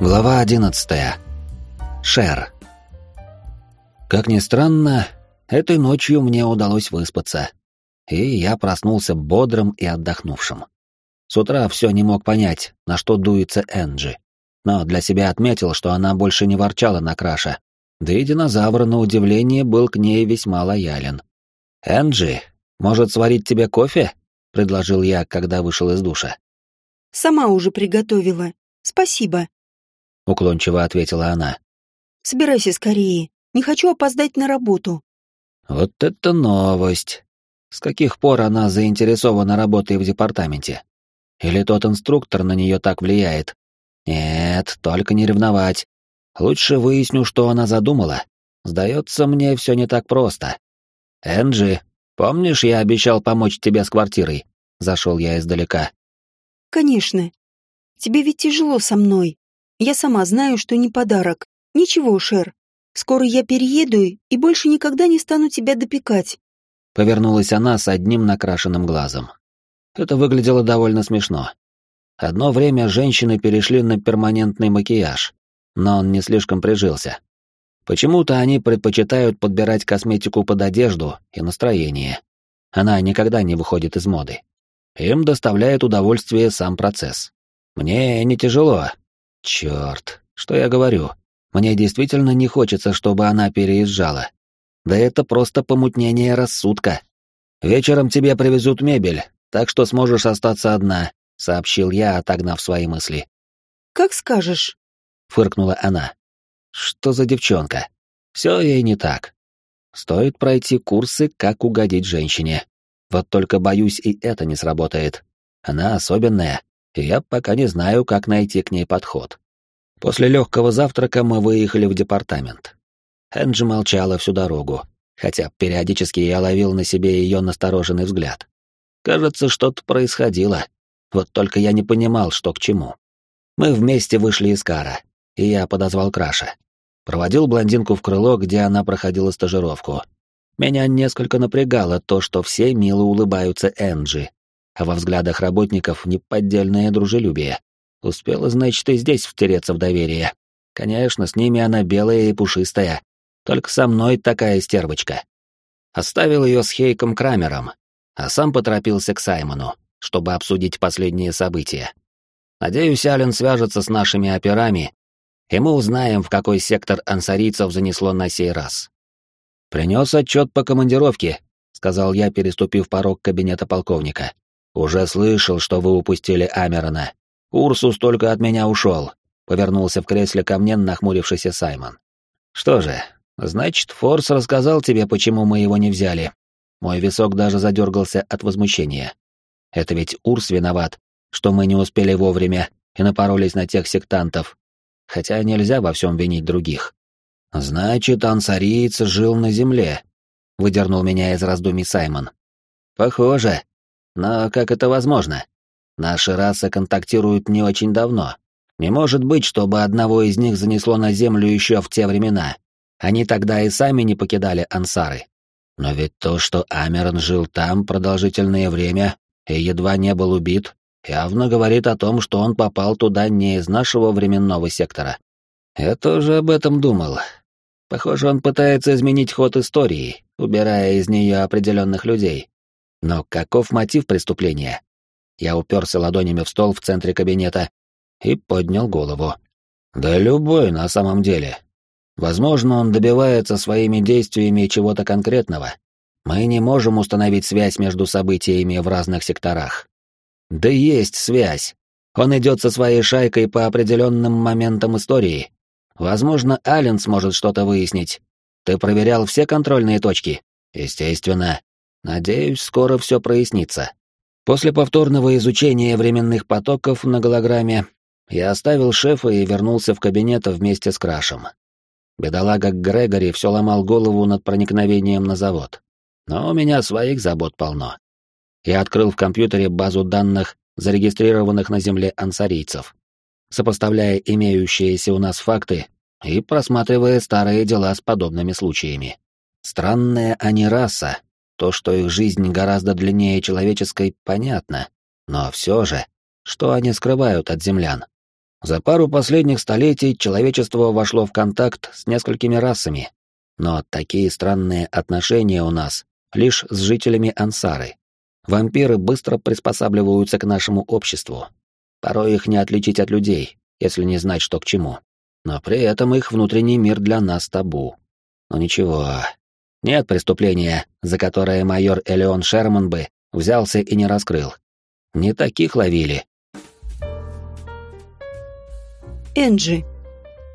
Глава 11. Шер. Как ни странно, этой ночью мне удалось выспаться, и я проснулся бодрым и отдохнувшим. С утра все не мог понять, на что дуется Энджи, но для себя отметил, что она больше не ворчала на Краша, да и динозавр, на удивление, был к ней весьма лоялен. «Энджи, может, сварить тебе кофе?» — предложил я, когда вышел из душа. «Сама уже приготовила. Спасибо», уклончиво ответила она. Собирайся скорее. Не хочу опоздать на работу. Вот это новость. С каких пор она заинтересована работой в департаменте? Или тот инструктор на нее так влияет? Нет, только не ревновать. Лучше выясню, что она задумала. Сдается мне все не так просто. Энджи, помнишь, я обещал помочь тебе с квартирой? Зашел я издалека. Конечно. Тебе ведь тяжело со мной. Я сама знаю, что не подарок. Ничего, Шер. Скоро я перееду и больше никогда не стану тебя допекать. Повернулась она с одним накрашенным глазом. Это выглядело довольно смешно. Одно время женщины перешли на перманентный макияж, но он не слишком прижился. Почему-то они предпочитают подбирать косметику под одежду и настроение. Она никогда не выходит из моды. Им доставляет удовольствие сам процесс. Мне не тяжело, Черт, что я говорю? Мне действительно не хочется, чтобы она переезжала. Да это просто помутнение рассудка. Вечером тебе привезут мебель, так что сможешь остаться одна, сообщил я, отогнав свои мысли. Как скажешь, фыркнула она. Что за девчонка? Все ей не так. Стоит пройти курсы, как угодить женщине. Вот только боюсь, и это не сработает. Она особенная, и я пока не знаю, как найти к ней подход. После легкого завтрака мы выехали в департамент. Энджи молчала всю дорогу, хотя периодически я ловил на себе ее настороженный взгляд. Кажется, что-то происходило, вот только я не понимал, что к чему. Мы вместе вышли из кара, и я подозвал Краша. Проводил блондинку в крыло, где она проходила стажировку. Меня несколько напрягало то, что все мило улыбаются Энджи, а во взглядах работников неподдельное дружелюбие. Успела, значит, и здесь втереться в доверие. Конечно, с ними она белая и пушистая. Только со мной такая стервочка. Оставил ее с Хейком Крамером, а сам поторопился к Саймону, чтобы обсудить последние события. Надеюсь, Ален свяжется с нашими операми, и мы узнаем, в какой сектор ансарийцев занесло на сей раз. «Принес отчет по командировке», — сказал я, переступив порог кабинета полковника. «Уже слышал, что вы упустили Амерона. Урсус только от меня ушел», — повернулся в кресле ко мне нахмурившийся Саймон. «Что же, значит, Форс рассказал тебе, почему мы его не взяли». Мой висок даже задергался от возмущения. «Это ведь Урс виноват, что мы не успели вовремя и напоролись на тех сектантов. Хотя нельзя во всем винить других». «Значит, ансариец жил на земле», — выдернул меня из раздумий Саймон. «Похоже», но как это возможно? Наши расы контактируют не очень давно. Не может быть, чтобы одного из них занесло на Землю еще в те времена. Они тогда и сами не покидали ансары. Но ведь то, что Амерон жил там продолжительное время и едва не был убит, явно говорит о том, что он попал туда не из нашего временного сектора. Я тоже об этом думал. Похоже, он пытается изменить ход истории, убирая из нее определенных людей, но каков мотив преступления? Я уперся ладонями в стол в центре кабинета и поднял голову. Да любой на самом деле. Возможно, он добивается своими действиями чего-то конкретного. Мы не можем установить связь между событиями в разных секторах. Да есть связь. Он идет со своей шайкой по определенным моментам истории. Возможно, Ален сможет что-то выяснить. Ты проверял все контрольные точки? Естественно. Надеюсь, скоро все прояснится. После повторного изучения временных потоков на голограмме я оставил шефа и вернулся в кабинет вместе с Крашем. Бедолага Грегори все ломал голову над проникновением на завод. Но у меня своих забот полно. Я открыл в компьютере базу данных, зарегистрированных на Земле ансарийцев, сопоставляя имеющиеся у нас факты и просматривая старые дела с подобными случаями. Странная они раса, то, что их жизнь гораздо длиннее человеческой, понятно. Но все же, что они скрывают от землян? За пару последних столетий человечество вошло в контакт с несколькими расами, но такие странные отношения у нас лишь с жителями Ансары. Вампиры быстро приспосабливаются к нашему обществу. Порой их не отличить от людей, если не знать, что к чему. Но при этом их внутренний мир для нас табу. Но ничего, нет преступления, за которое майор Элеон Шерман бы взялся и не раскрыл. Не таких ловили, Энджи.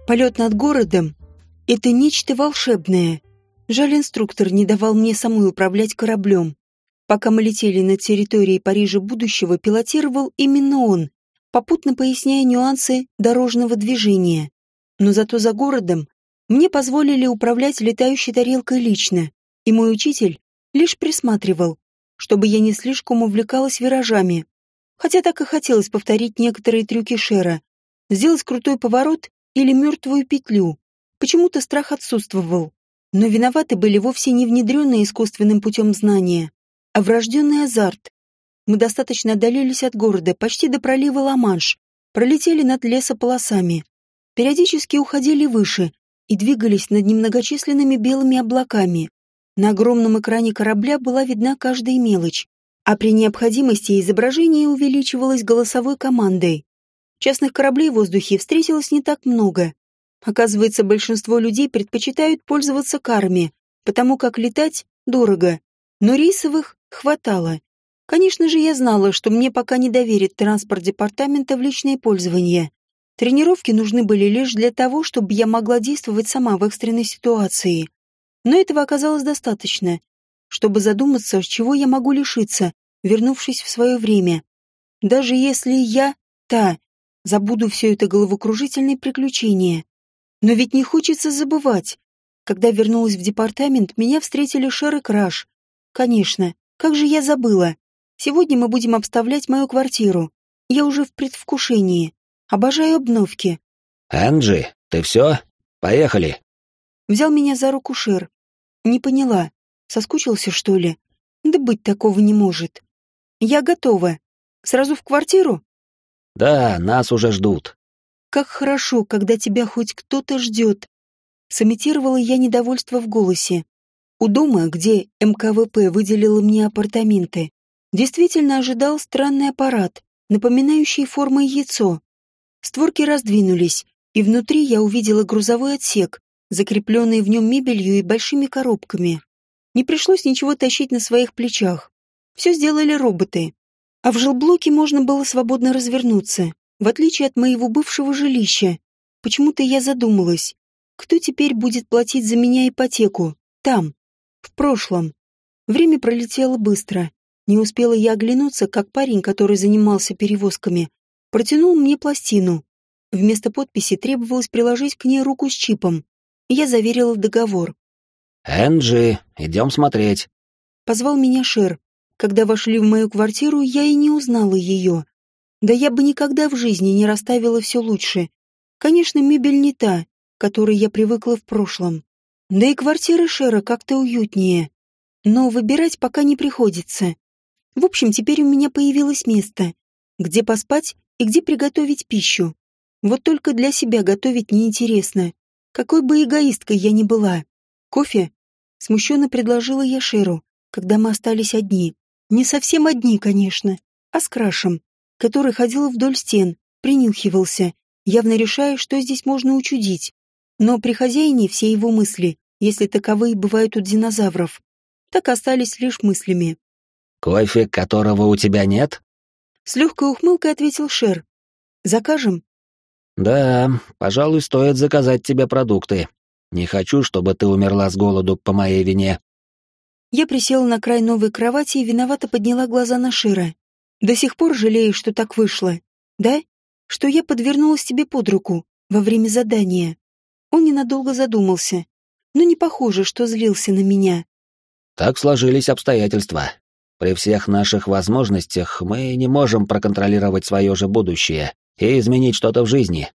Полет над городом — это нечто волшебное. Жаль, инструктор не давал мне самой управлять кораблем. Пока мы летели над территорией Парижа будущего, пилотировал именно он, попутно поясняя нюансы дорожного движения. Но зато за городом мне позволили управлять летающей тарелкой лично, и мой учитель лишь присматривал, чтобы я не слишком увлекалась виражами. Хотя так и хотелось повторить некоторые трюки Шера, сделать крутой поворот или мертвую петлю. Почему-то страх отсутствовал. Но виноваты были вовсе не внедренные искусственным путем знания, а врожденный азарт. Мы достаточно отдалились от города, почти до пролива Ла-Манш, пролетели над лесополосами, периодически уходили выше и двигались над немногочисленными белыми облаками. На огромном экране корабля была видна каждая мелочь, а при необходимости изображение увеличивалось голосовой командой. Частных кораблей в воздухе встретилось не так много. Оказывается, большинство людей предпочитают пользоваться карами, потому как летать дорого. Но рейсовых хватало. Конечно же, я знала, что мне пока не доверят транспорт департамента в личное пользование. Тренировки нужны были лишь для того, чтобы я могла действовать сама в экстренной ситуации. Но этого оказалось достаточно, чтобы задуматься, чего я могу лишиться, вернувшись в свое время. Даже если я та, Забуду все это головокружительное приключение. Но ведь не хочется забывать. Когда вернулась в департамент, меня встретили Шер и Краш. Конечно, как же я забыла. Сегодня мы будем обставлять мою квартиру. Я уже в предвкушении. Обожаю обновки. «Анджи, ты все? Поехали!» Взял меня за руку Шер. Не поняла. Соскучился, что ли? Да быть такого не может. Я готова. Сразу в квартиру? Да, нас уже ждут. Как хорошо, когда тебя хоть кто-то ждет. Сымитировала я недовольство в голосе. У дома, где МКВП выделила мне апартаменты, действительно ожидал странный аппарат, напоминающий формой яйцо. Створки раздвинулись, и внутри я увидела грузовой отсек, закрепленный в нем мебелью и большими коробками. Не пришлось ничего тащить на своих плечах. Все сделали роботы. А в жилблоке можно было свободно развернуться, в отличие от моего бывшего жилища. Почему-то я задумалась, кто теперь будет платить за меня ипотеку? Там, в прошлом. Время пролетело быстро. Не успела я оглянуться, как парень, который занимался перевозками, протянул мне пластину. Вместо подписи требовалось приложить к ней руку с чипом. Я заверила договор. «Энджи, идем смотреть», — позвал меня Шер. Когда вошли в мою квартиру, я и не узнала ее. Да я бы никогда в жизни не расставила все лучше. Конечно, мебель не та, к которой я привыкла в прошлом. Да и квартира Шера как-то уютнее. Но выбирать пока не приходится. В общем, теперь у меня появилось место, где поспать и где приготовить пищу. Вот только для себя готовить неинтересно. Какой бы эгоисткой я ни была. Кофе? Смущенно предложила я Шеру, когда мы остались одни. Не совсем одни, конечно, а с крашем, который ходил вдоль стен, принюхивался, явно решая, что здесь можно учудить. Но при хозяине все его мысли, если таковые бывают у динозавров, так остались лишь мыслями. «Кофе, которого у тебя нет?» С легкой ухмылкой ответил Шер. «Закажем?» «Да, пожалуй, стоит заказать тебе продукты. Не хочу, чтобы ты умерла с голоду по моей вине». Я присела на край новой кровати и виновато подняла глаза на Шира. До сих пор жалею, что так вышло. Да? Что я подвернулась тебе под руку во время задания. Он ненадолго задумался. Но не похоже, что злился на меня. Так сложились обстоятельства. При всех наших возможностях мы не можем проконтролировать свое же будущее и изменить что-то в жизни.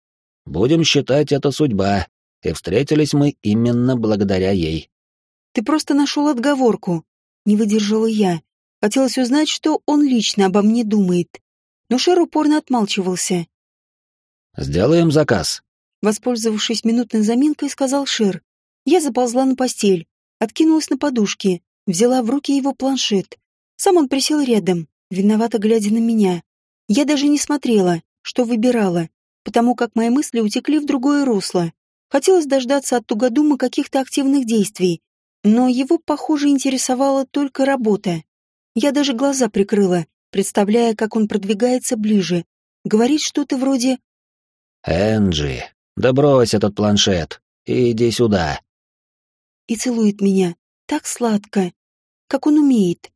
Будем считать это судьба, и встретились мы именно благодаря ей. Ты просто нашел отговорку. Не выдержала я. Хотелось узнать, что он лично обо мне думает. Но Шер упорно отмалчивался. «Сделаем заказ», — воспользовавшись минутной заминкой, сказал Шер. Я заползла на постель, откинулась на подушки, взяла в руки его планшет. Сам он присел рядом, виновато глядя на меня. Я даже не смотрела, что выбирала, потому как мои мысли утекли в другое русло. Хотелось дождаться от тугодума каких-то активных действий, но его, похоже, интересовала только работа. Я даже глаза прикрыла, представляя, как он продвигается ближе. Говорит что-то вроде «Энджи, да брось этот планшет иди сюда». И целует меня так сладко, как он умеет.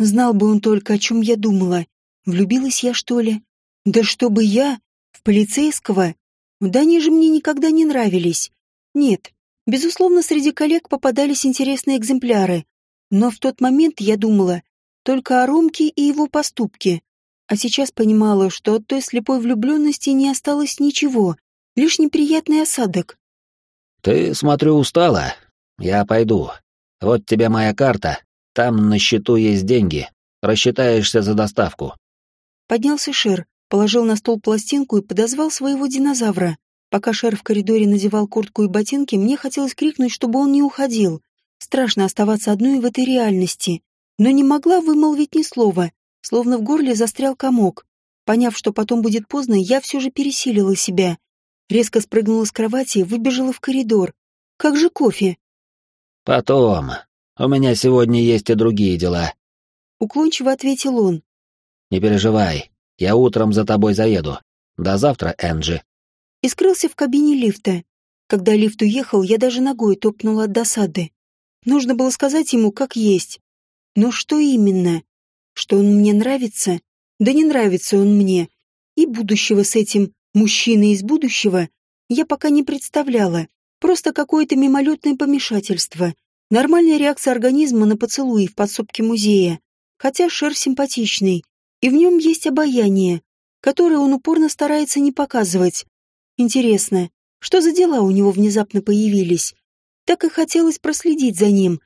Знал бы он только, о чем я думала. Влюбилась я, что ли? Да чтобы я в полицейского? Да они же мне никогда не нравились. Нет, безусловно, среди коллег попадались интересные экземпляры. Но в тот момент я думала только о Ромке и его поступке. А сейчас понимала, что от той слепой влюбленности не осталось ничего, лишь неприятный осадок. «Ты, смотрю, устала. Я пойду. Вот тебе моя карта. Там на счету есть деньги. Рассчитаешься за доставку». Поднялся Шер, положил на стол пластинку и подозвал своего динозавра. Пока Шер в коридоре надевал куртку и ботинки, мне хотелось крикнуть, чтобы он не уходил. Страшно оставаться одной в этой реальности. Но не могла вымолвить ни слова, словно в горле застрял комок. Поняв, что потом будет поздно, я все же пересилила себя. Резко спрыгнула с кровати и выбежала в коридор. Как же кофе? «Потом. У меня сегодня есть и другие дела», — уклончиво ответил он. «Не переживай, я утром за тобой заеду. До завтра, Энджи». И скрылся в кабине лифта. Когда лифт уехал, я даже ногой топнула от досады. Нужно было сказать ему, как есть. Но что именно? Что он мне нравится? Да не нравится он мне. И будущего с этим мужчиной из будущего я пока не представляла. Просто какое-то мимолетное помешательство. Нормальная реакция организма на поцелуи в подсобке музея. Хотя Шер симпатичный, и в нем есть обаяние, которое он упорно старается не показывать. Интересно, что за дела у него внезапно появились? Так и хотелось проследить за ним,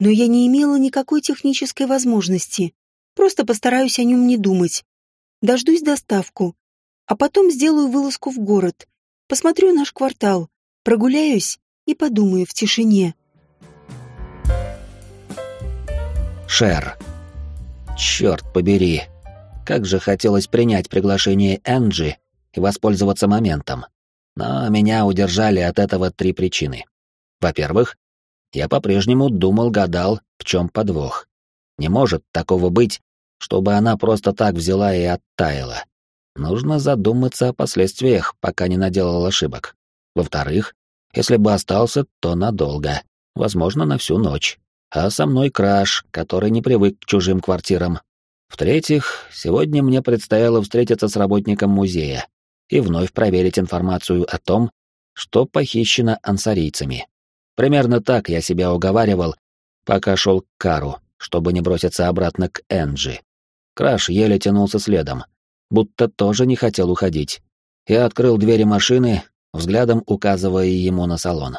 но я не имела никакой технической возможности. Просто постараюсь о нем не думать. Дождусь доставку. А потом сделаю вылазку в город. Посмотрю наш квартал, прогуляюсь и подумаю в тишине. Шер. Черт побери. Как же хотелось принять приглашение Энджи и воспользоваться моментом. Но меня удержали от этого три причины. Во-первых, я по-прежнему думал-гадал, в чем подвох. Не может такого быть, чтобы она просто так взяла и оттаяла. Нужно задуматься о последствиях, пока не наделал ошибок. Во-вторых, если бы остался, то надолго, возможно, на всю ночь. А со мной краш, который не привык к чужим квартирам. В-третьих, сегодня мне предстояло встретиться с работником музея и вновь проверить информацию о том, что похищено ансарийцами. Примерно так я себя уговаривал, пока шел к Кару, чтобы не броситься обратно к Энджи. Краш еле тянулся следом, будто тоже не хотел уходить. Я открыл двери машины, взглядом указывая ему на салон.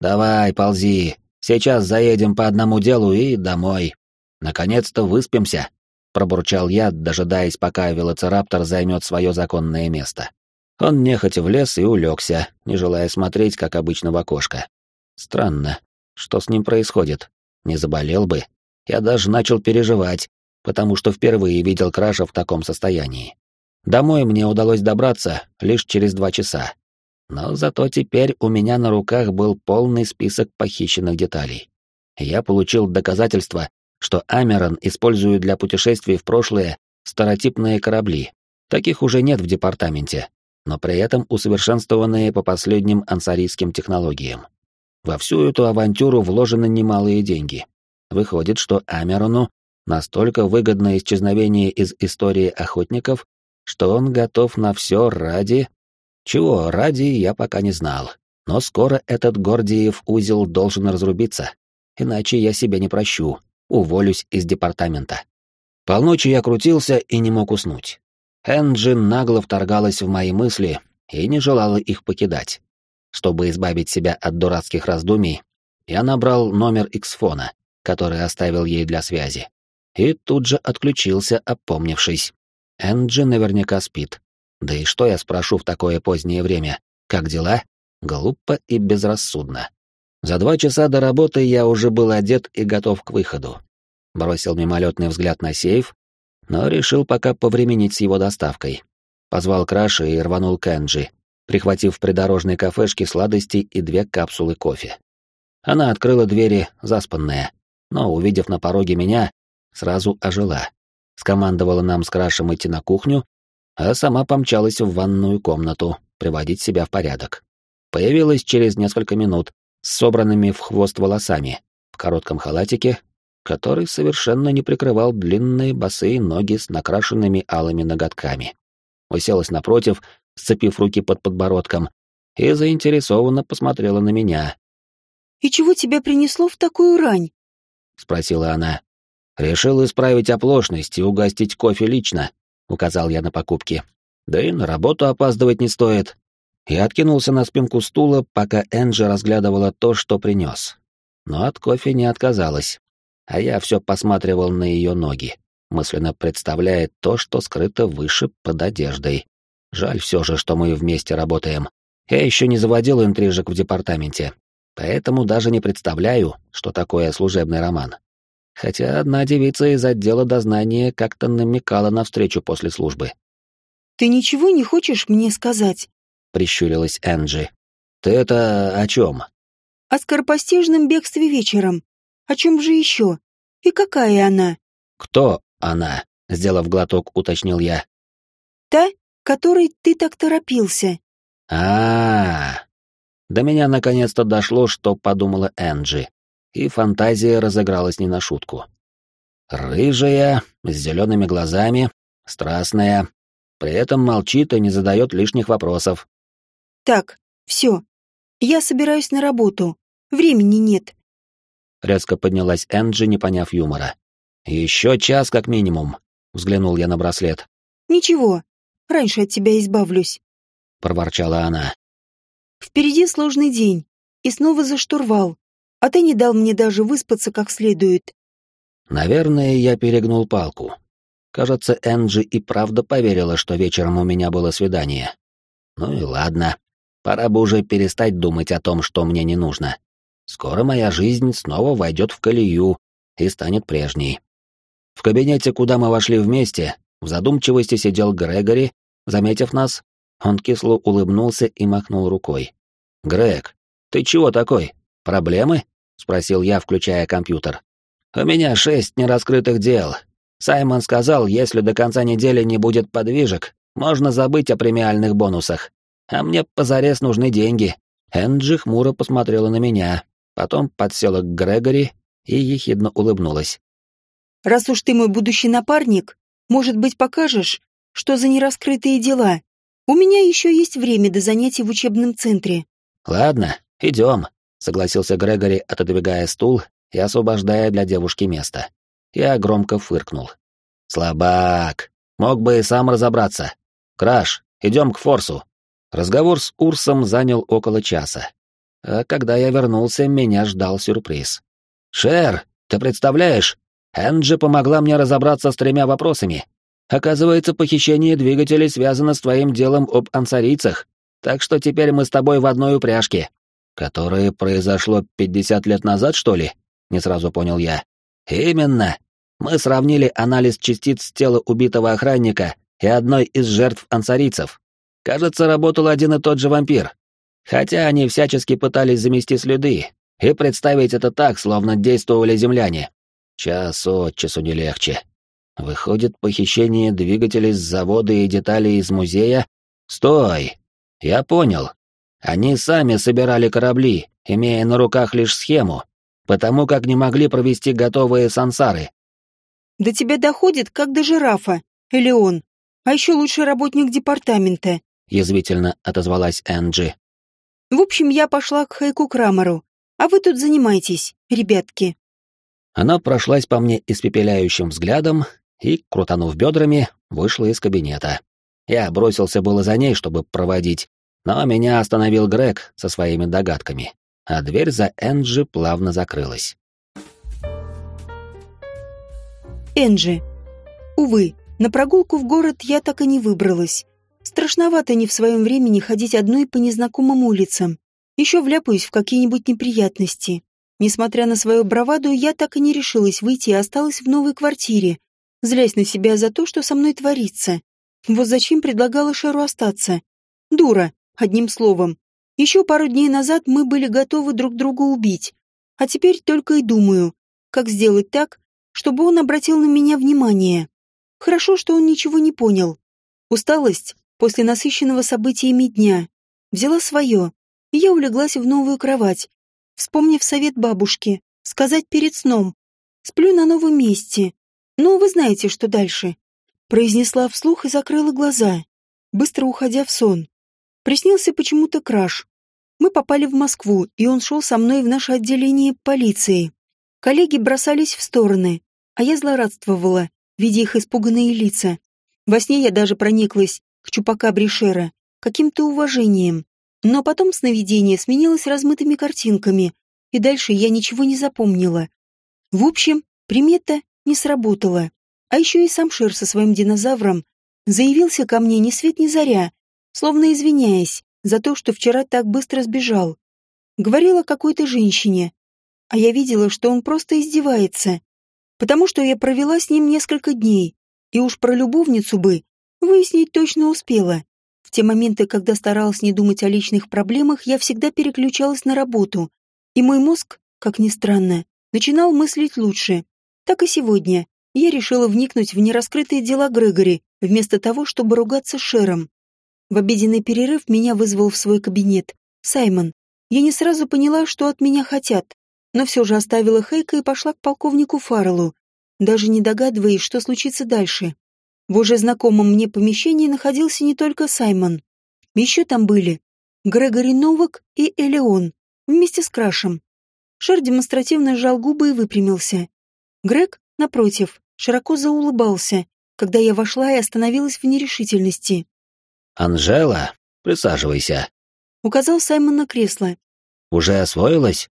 «Давай, ползи, сейчас заедем по одному делу и домой. Наконец-то выспимся», — пробурчал я, дожидаясь, пока велоцираптор займет свое законное место. Он нехотя влез и улегся, не желая смотреть, как обычно, в окошко. Странно, что с ним происходит? Не заболел бы. Я даже начал переживать, потому что впервые видел Краша в таком состоянии. Домой мне удалось добраться лишь через два часа. Но зато теперь у меня на руках был полный список похищенных деталей. Я получил доказательство, что Амерон использует для путешествий в прошлое старотипные корабли. Таких уже нет в департаменте, но при этом усовершенствованные по последним ансарийским технологиям. Во всю эту авантюру вложены немалые деньги. Выходит, что Амерону Настолько выгодно исчезновение из истории охотников, что он готов на все ради... Чего ради, я пока не знал. Но скоро этот Гордиев узел должен разрубиться, иначе я себя не прощу, уволюсь из департамента. Полночи я крутился и не мог уснуть. Энджин нагло вторгалась в мои мысли и не желала их покидать. Чтобы избавить себя от дурацких раздумий, я набрал номер Иксфона, который оставил ей для связи и тут же отключился, опомнившись. Энджи наверняка спит. Да и что я спрошу в такое позднее время? Как дела? Глупо и безрассудно. За два часа до работы я уже был одет и готов к выходу. Бросил мимолетный взгляд на сейф, но решил пока повременить с его доставкой. Позвал Краши и рванул к Энджи, прихватив в придорожной кафешке сладости и две капсулы кофе. Она открыла двери, заспанная, но, увидев на пороге меня, сразу ожила. Скомандовала нам с Крашем идти на кухню, а сама помчалась в ванную комнату, приводить себя в порядок. Появилась через несколько минут, с собранными в хвост волосами, в коротком халатике, который совершенно не прикрывал длинные босые ноги с накрашенными алыми ноготками. Уселась напротив, сцепив руки под подбородком, и заинтересованно посмотрела на меня. «И чего тебя принесло в такую рань?» — спросила она. «Решил исправить оплошность и угостить кофе лично», — указал я на покупки. «Да и на работу опаздывать не стоит». Я откинулся на спинку стула, пока Энджи разглядывала то, что принес. Но от кофе не отказалась. А я все посматривал на ее ноги, мысленно представляя то, что скрыто выше под одеждой. Жаль все же, что мы вместе работаем. Я еще не заводил интрижек в департаменте, поэтому даже не представляю, что такое служебный роман. Хотя одна девица из отдела дознания как-то намекала на встречу после службы. «Ты ничего не хочешь мне сказать?» — прищурилась Энджи. «Ты это о чем?» «О скоропостижном бегстве вечером. О чем же еще? И какая она?» «Кто она?» — сделав глоток, уточнил я. «Та, которой ты так торопился. А, -а, а До меня наконец-то дошло, что подумала Энджи, и фантазия разыгралась не на шутку. Рыжая, с зелеными глазами, страстная, при этом молчит и не задает лишних вопросов. Так, все. Я собираюсь на работу. Времени нет. Резко поднялась Энджи, не поняв юмора. Еще час как минимум. Взглянул я на браслет. Ничего, Раньше от тебя избавлюсь», — проворчала она. «Впереди сложный день, и снова за штурвал, а ты не дал мне даже выспаться как следует». Наверное, я перегнул палку. Кажется, Энджи и правда поверила, что вечером у меня было свидание. Ну и ладно, пора бы уже перестать думать о том, что мне не нужно. Скоро моя жизнь снова войдет в колею и станет прежней. В кабинете, куда мы вошли вместе, в задумчивости сидел Грегори, заметив нас, он кисло улыбнулся и махнул рукой. «Грег, ты чего такой? Проблемы?» — спросил я, включая компьютер. «У меня шесть нераскрытых дел. Саймон сказал, если до конца недели не будет подвижек, можно забыть о премиальных бонусах. А мне позарез нужны деньги». Энджи хмуро посмотрела на меня, потом подсела к Грегори и ехидно улыбнулась. «Раз уж ты мой будущий напарник, может быть, покажешь, что за нераскрытые дела? У меня еще есть время до занятий в учебном центре». «Ладно, идем», — согласился Грегори, отодвигая стул и освобождая для девушки место. Я громко фыркнул. «Слабак! Мог бы и сам разобраться. Краш, идем к Форсу». Разговор с Урсом занял около часа. А когда я вернулся, меня ждал сюрприз. «Шер, ты представляешь, Энджи помогла мне разобраться с тремя вопросами. Оказывается, похищение двигателей связано с твоим делом об ансарийцах, так что теперь мы с тобой в одной упряжке. Которое произошло 50 лет назад, что ли? Не сразу понял я. Именно. Мы сравнили анализ частиц тела убитого охранника и одной из жертв ансарийцев. Кажется, работал один и тот же вампир. Хотя они всячески пытались замести следы и представить это так, словно действовали земляне. Час от часу не легче. Выходит, похищение двигателей с завода и деталей из музея? Стой! Я понял. Они сами собирали корабли, имея на руках лишь схему, потому как не могли провести готовые сансары. До тебя доходит, как до жирафа, или он. А еще лучше работник департамента, язвительно отозвалась Энджи. В общем, я пошла к Хайку Крамеру, а вы тут занимайтесь, ребятки. Она прошлась по мне испепеляющим взглядом и, крутанув бедрами, вышла из кабинета. Я бросился было за ней, чтобы проводить, но меня остановил Грег со своими догадками, а дверь за Энджи плавно закрылась. Энджи. Увы, на прогулку в город я так и не выбралась. Страшновато не в своем времени ходить одной по незнакомым улицам. Еще вляпаюсь в какие-нибудь неприятности. Несмотря на свою браваду, я так и не решилась выйти и осталась в новой квартире, злясь на себя за то, что со мной творится. Вот зачем предлагала Шеру остаться? Дура, одним словом. Еще пару дней назад мы были готовы друг друга убить. А теперь только и думаю, как сделать так, чтобы он обратил на меня внимание. Хорошо, что он ничего не понял. Усталость после насыщенного событиями дня взяла свое, и я улеглась в новую кровать, вспомнив совет бабушки, сказать перед сном. Сплю на новом месте. Ну, вы знаете, что дальше. Произнесла вслух и закрыла глаза, быстро уходя в сон. Приснился почему-то краш. Мы попали в Москву, и он шел со мной в наше отделение полиции. Коллеги бросались в стороны, а я злорадствовала, видя их испуганные лица. Во сне я даже прониклась к чупакабре Шера каким-то уважением. Но потом сновидение сменилось размытыми картинками, и дальше я ничего не запомнила. В общем, примета не сработала. А еще и сам Шер со своим динозавром заявился ко мне ни свет ни заря, словно извиняясь за то, что вчера так быстро сбежал. Говорил о какой-то женщине, а я видела, что он просто издевается, потому что я провела с ним несколько дней, и уж про любовницу бы выяснить точно успела. В те моменты, когда старалась не думать о личных проблемах, я всегда переключалась на работу, и мой мозг, как ни странно, начинал мыслить лучше. Так и сегодня. Я решила вникнуть в нераскрытые дела Грегори, вместо того, чтобы ругаться с Шером. В обеденный перерыв меня вызвал в свой кабинет. Саймон. Я не сразу поняла, что от меня хотят, но все же оставила Хейка и пошла к полковнику Фарреллу, даже не догадываясь, что случится дальше. В уже знакомом мне помещении находился не только Саймон. Еще там были Грегори Новак и Элеон, вместе с Крашем. Шер демонстративно сжал губы и выпрямился. Грег, напротив, широко заулыбался, когда я вошла и остановилась в нерешительности. «Анжела, присаживайся», — указал Саймон на кресло. «Уже освоилась?»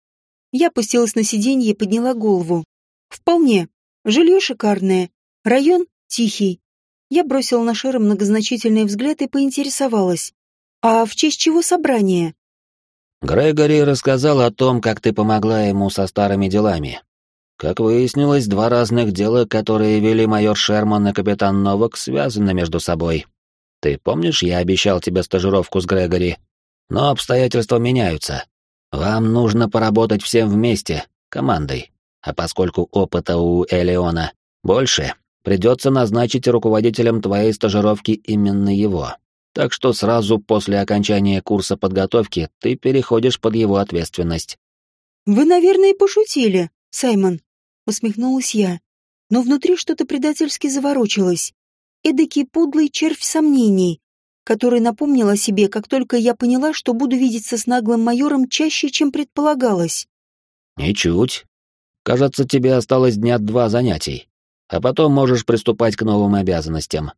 Я опустилась на сиденье и подняла голову. «Вполне. Жилье шикарное. Район тихий. Я бросила на Шера многозначительный взгляд и поинтересовалась. «А в честь чего собрание?» Грегори рассказал о том, как ты помогла ему со старыми делами. Как выяснилось, два разных дела, которые вели майор Шерман и капитан Новак, связаны между собой. Ты помнишь, я обещал тебе стажировку с Грегори? Но обстоятельства меняются. Вам нужно поработать всем вместе, командой. А поскольку опыта у Элеона больше, придется назначить руководителем твоей стажировки именно его. Так что сразу после окончания курса подготовки ты переходишь под его ответственность. «Вы, наверное, пошутили, Саймон», — усмехнулась я. Но внутри что-то предательски заворочилось. Эдакий пудлый червь сомнений, который напомнил о себе, как только я поняла, что буду видеться с наглым майором чаще, чем предполагалось. «Ничуть. Кажется, тебе осталось дня два занятий а потом можешь приступать к новым обязанностям.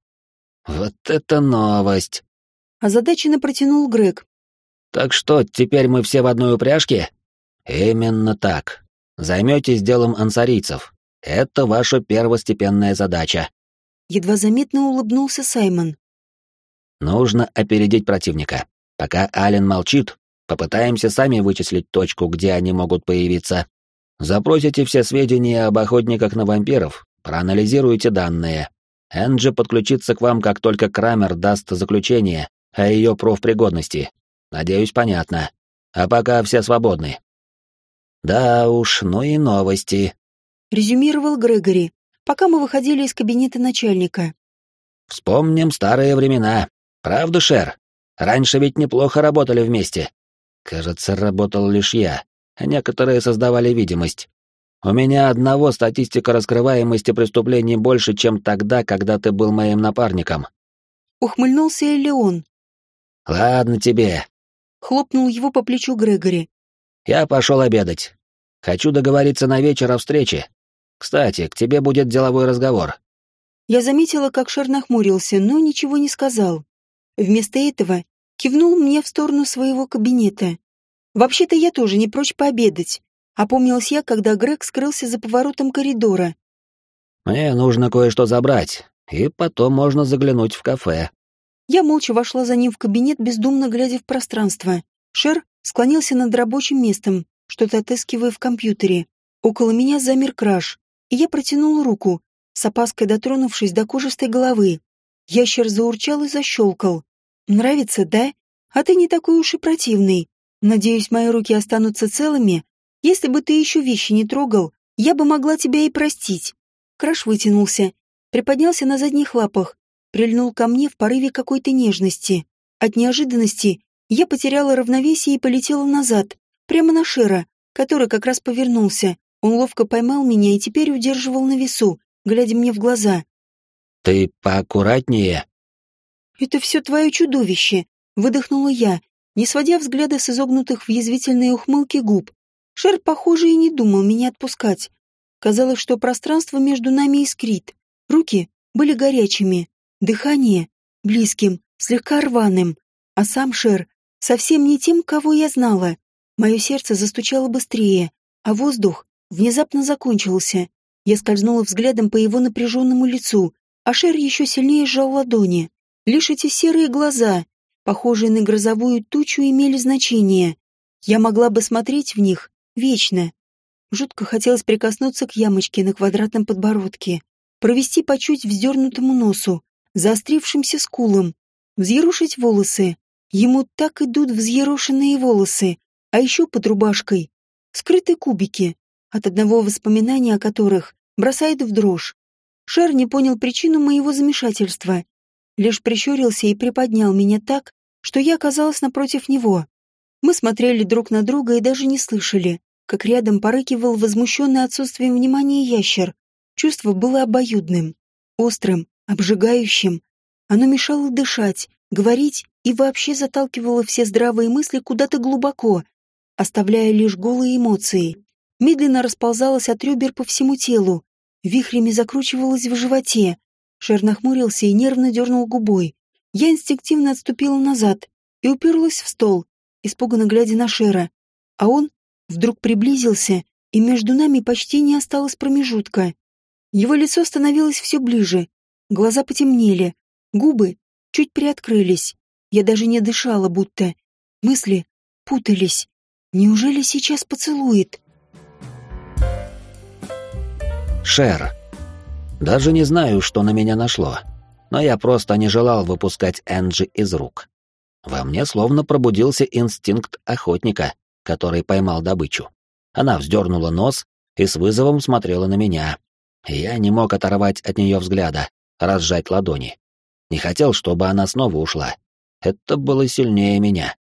Вот это новость! Озадаченно протянул Грег. Так что, теперь мы все в одной упряжке? Именно так. Займетесь делом ансарийцев. Это ваша первостепенная задача. Едва заметно улыбнулся Саймон. Нужно опередить противника. Пока Ален молчит, попытаемся сами вычислить точку, где они могут появиться. Запросите все сведения об охотниках на вампиров Проанализируйте данные. Энджи подключится к вам, как только Крамер даст заключение о ее профпригодности. Надеюсь, понятно. А пока все свободны. Да уж, ну и новости. Резюмировал Грегори, пока мы выходили из кабинета начальника. Вспомним старые времена. Правда, Шер? Раньше ведь неплохо работали вместе. Кажется, работал лишь я, а некоторые создавали видимость. У меня одного статистика раскрываемости преступлений больше, чем тогда, когда ты был моим напарником. Ухмыльнулся Элеон. Ладно тебе. Хлопнул его по плечу Грегори. Я пошел обедать. Хочу договориться на вечер о встрече. Кстати, к тебе будет деловой разговор. Я заметила, как Шер нахмурился, но ничего не сказал. Вместо этого кивнул мне в сторону своего кабинета. Вообще-то я тоже не прочь пообедать, Опомнилась я, когда Грег скрылся за поворотом коридора. «Мне нужно кое-что забрать, и потом можно заглянуть в кафе». Я молча вошла за ним в кабинет, бездумно глядя в пространство. Шер склонился над рабочим местом, что-то отыскивая в компьютере. Около меня замер краш, и я протянула руку, с опаской дотронувшись до кожистой головы. Ящер заурчал и защелкал. «Нравится, да? А ты не такой уж и противный. Надеюсь, мои руки останутся целыми. Если бы ты еще вещи не трогал, я бы могла тебя и простить». Краш вытянулся, приподнялся на задних лапах, прильнул ко мне в порыве какой-то нежности. От неожиданности я потеряла равновесие и полетела назад, прямо на Шера, который как раз повернулся. Он ловко поймал меня и теперь удерживал на весу, глядя мне в глаза. «Ты поаккуратнее». «Это все твое чудовище», — выдохнула я, не сводя взгляда с изогнутых в язвительные ухмылки губ. Шер, похоже, и не думал меня отпускать. Казалось, что пространство между нами искрит. Руки были горячими, дыхание — близким, слегка рваным, а сам Шер совсем не тем, кого я знала. Мое сердце застучало быстрее, а воздух внезапно закончился. Я скользнула взглядом по его напряженному лицу, а Шер еще сильнее сжал ладони. Лишь эти серые глаза, похожие на грозовую тучу, имели значение. Я могла бы смотреть в них вечно. Жутко хотелось прикоснуться к ямочке на квадратном подбородке, провести по чуть вздернутому носу, заострившимся скулам, взъерушить волосы. Ему так идут взъерошенные волосы, а еще под рубашкой скрыты кубики, от одного воспоминания о которых бросает в дрожь. Шер не понял причину моего замешательства, лишь прищурился и приподнял меня так, что я оказалась напротив него. Мы смотрели друг на друга и даже не слышали, как рядом порыкивал возмущенный отсутствием внимания ящер. Чувство было обоюдным, острым, обжигающим. Оно мешало дышать, говорить и вообще заталкивало все здравые мысли куда-то глубоко, оставляя лишь голые эмоции. Медленно расползалось от ребер по всему телу, вихрями закручивалось в животе. Шер нахмурился и нервно дернул губой. Я инстинктивно отступила назад и уперлась в стол, испуганно глядя на Шера. А он вдруг приблизился, и между нами почти не осталось промежутка. Его лицо становилось все ближе, глаза потемнели, губы чуть приоткрылись. Я даже не дышала, будто. Мысли путались. Неужели сейчас поцелует? Шер. Даже не знаю, что на меня нашло, но я просто не желал выпускать Энджи из рук. Во мне словно пробудился инстинкт охотника, который поймал добычу. Она вздернула нос и с вызовом смотрела на меня. Я не мог оторвать от нее взгляда, разжать ладони. Не хотел, чтобы она снова ушла. Это было сильнее меня.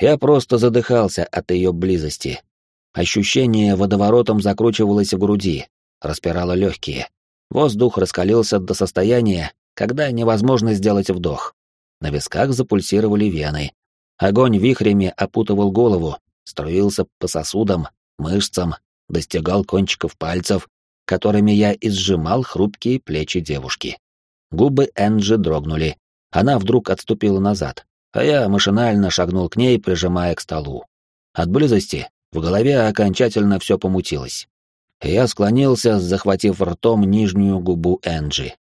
Я просто задыхался от ее близости. Ощущение водоворотом закручивалось в груди, распирало легкие. Воздух раскалился до состояния, когда невозможно сделать вдох. На висках запульсировали вены. Огонь вихрями опутывал голову, струился по сосудам, мышцам, достигал кончиков пальцев, которыми я изжимал хрупкие плечи девушки. Губы Энджи дрогнули. Она вдруг отступила назад, а я машинально шагнул к ней, прижимая к столу. От близости в голове окончательно все помутилось. Я склонился, захватив ртом нижнюю губу Энджи.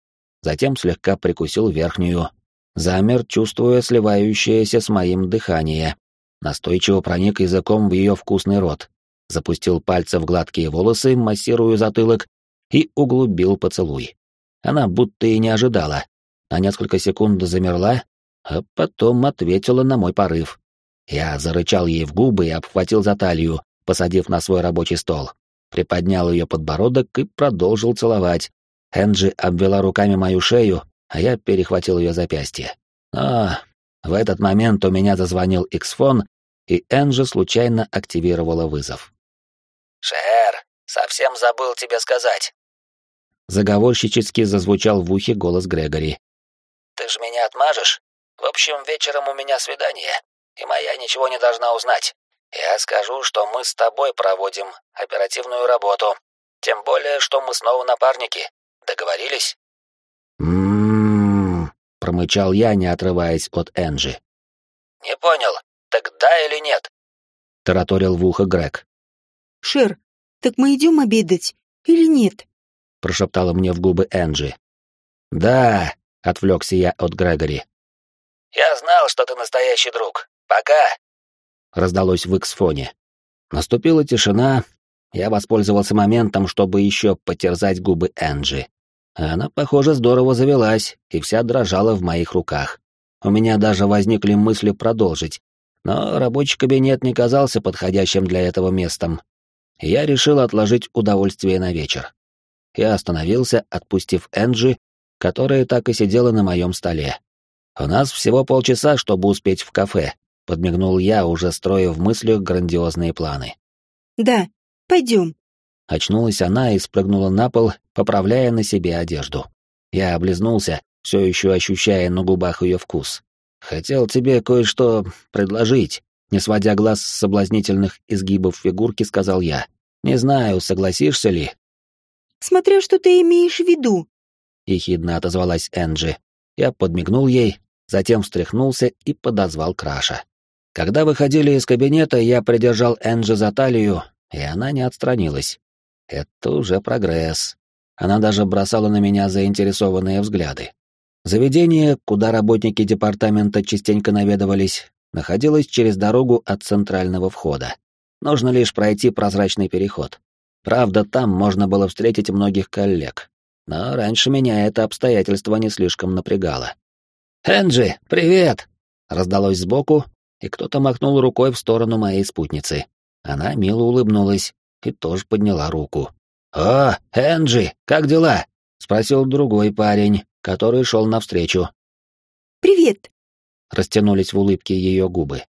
Затем слегка прикусил верхнюю. Замер, чувствуя сливающееся с моим дыхание. Настойчиво проник языком в ее вкусный рот. Запустил пальцы в гладкие волосы, массируя затылок, и углубил поцелуй. Она будто и не ожидала. На несколько секунд замерла, а потом ответила на мой порыв. Я зарычал ей в губы и обхватил за талию, посадив на свой рабочий стол. Приподнял ее подбородок и продолжил целовать. Энджи обвела руками мою шею, а я перехватил ее запястье. Но в этот момент у меня зазвонил Иксфон, и Энджи случайно активировала вызов. «Шер, совсем забыл тебе сказать. Заговорщически зазвучал в ухе голос Грегори. «Ты ж меня отмажешь? В общем, вечером у меня свидание, и моя ничего не должна узнать. Я скажу, что мы с тобой проводим оперативную работу. Тем более, что мы снова напарники. Договорились?» «М-м-м», промычал я, не отрываясь от Энджи. «Не понял, так да или нет?» — тараторил в ухо Грег. «Шер, так мы идем обедать или нет?» — прошептала мне в губы Энджи. «Да», — отвлекся я от Грегори. Я знал, что ты настоящий друг. Пока!» Раздалось в иксфоне. Наступила тишина. Я воспользовался моментом, чтобы еще потерзать губы Энджи. Она, похоже, здорово завелась и вся дрожала в моих руках. У меня даже возникли мысли продолжить, но рабочий кабинет не казался подходящим для этого местом. Я решил отложить удовольствие на вечер. Я остановился, отпустив Энджи, которая так и сидела на моем столе. «У нас всего полчаса, чтобы успеть в кафе», — подмигнул я, уже строя в мыслях грандиозные планы. «Да, пойдем». Очнулась она и спрыгнула на пол, поправляя на себе одежду. Я облизнулся, все еще ощущая на губах ее вкус. «Хотел тебе кое-что предложить», — не сводя глаз с соблазнительных изгибов фигурки, сказал я. «Не знаю, согласишься ли?» «Смотря что ты имеешь в виду», — ехидно отозвалась Энджи. Я подмигнул ей, затем встряхнулся и подозвал Краша. Когда выходили из кабинета, я придержал Энджи за талию, и она не отстранилась. Это уже прогресс. Она даже бросала на меня заинтересованные взгляды. Заведение, куда работники департамента частенько наведывались, находилось через дорогу от центрального входа. Нужно лишь пройти прозрачный переход. Правда, там можно было встретить многих коллег. Но раньше меня это обстоятельство не слишком напрягало. «Энджи, привет!» — раздалось сбоку, и кто-то махнул рукой в сторону моей спутницы. Она мило улыбнулась и тоже подняла руку. «О, Энджи, как дела?» — спросил другой парень, который шел навстречу. «Привет!» — растянулись в улыбке ее губы.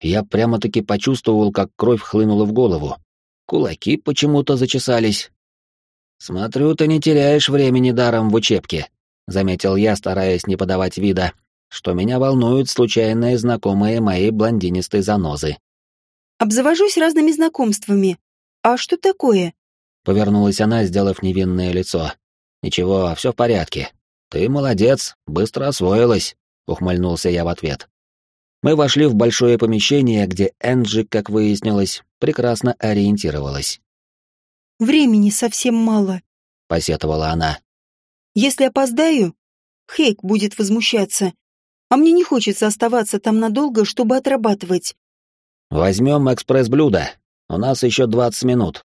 Я прямо-таки почувствовал, как кровь хлынула в голову. Кулаки почему-то зачесались. «Смотрю, ты не теряешь времени даром в учебке», — заметил я, стараясь не подавать вида, что меня волнуют случайные знакомые моей блондинистой занозы. «Обзавожусь разными знакомствами. А что такое?» Повернулась она, сделав невинное лицо. «Ничего, все в порядке. Ты молодец, быстро освоилась», — ухмыльнулся я в ответ. Мы вошли в большое помещение, где Энджи, как выяснилось, прекрасно ориентировалась. «Времени совсем мало», — посетовала она. «Если опоздаю, Хейк будет возмущаться, а мне не хочется оставаться там надолго, чтобы отрабатывать». «Возьмем экспресс-блюдо. У нас еще двадцать минут».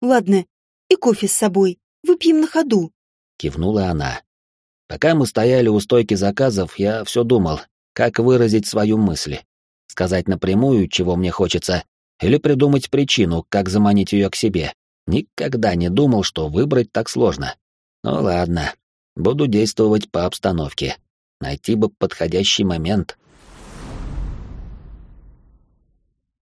«Ладно, и кофе с собой. Выпьем на ходу», — кивнула она. Пока мы стояли у стойки заказов, я все думал, как выразить свою мысль. Сказать напрямую, чего мне хочется, или придумать причину, как заманить ее к себе. Никогда не думал, что выбрать так сложно. Ну ладно, буду действовать по обстановке. Найти бы подходящий момент.